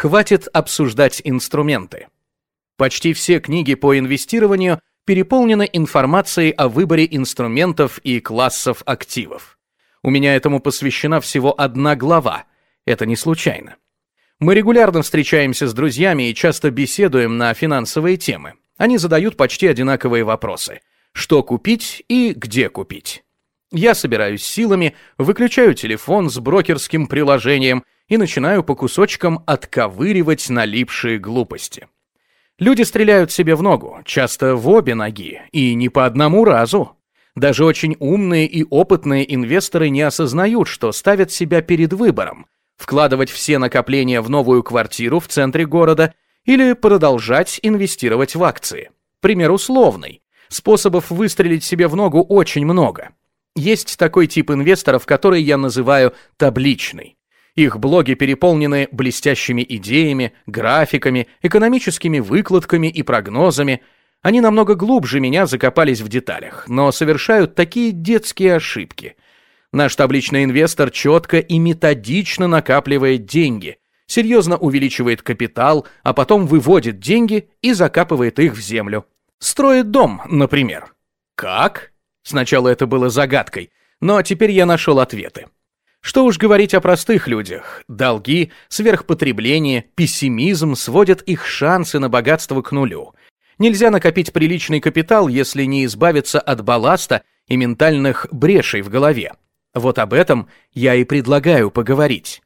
Хватит обсуждать инструменты. Почти все книги по инвестированию переполнены информацией о выборе инструментов и классов активов. У меня этому посвящена всего одна глава. Это не случайно. Мы регулярно встречаемся с друзьями и часто беседуем на финансовые темы. Они задают почти одинаковые вопросы. Что купить и где купить? Я собираюсь силами, выключаю телефон с брокерским приложением и начинаю по кусочкам отковыривать налипшие глупости. Люди стреляют себе в ногу, часто в обе ноги, и не по одному разу. Даже очень умные и опытные инвесторы не осознают, что ставят себя перед выбором – вкладывать все накопления в новую квартиру в центре города или продолжать инвестировать в акции. Пример условный. Способов выстрелить себе в ногу очень много. Есть такой тип инвесторов, который я называю табличный. Их блоги переполнены блестящими идеями, графиками, экономическими выкладками и прогнозами. Они намного глубже меня закопались в деталях, но совершают такие детские ошибки. Наш табличный инвестор четко и методично накапливает деньги, серьезно увеличивает капитал, а потом выводит деньги и закапывает их в землю. Строит дом, например. Как? Сначала это было загадкой, но теперь я нашел ответы. Что уж говорить о простых людях. Долги, сверхпотребление, пессимизм сводят их шансы на богатство к нулю. Нельзя накопить приличный капитал, если не избавиться от балласта и ментальных брешей в голове. Вот об этом я и предлагаю поговорить.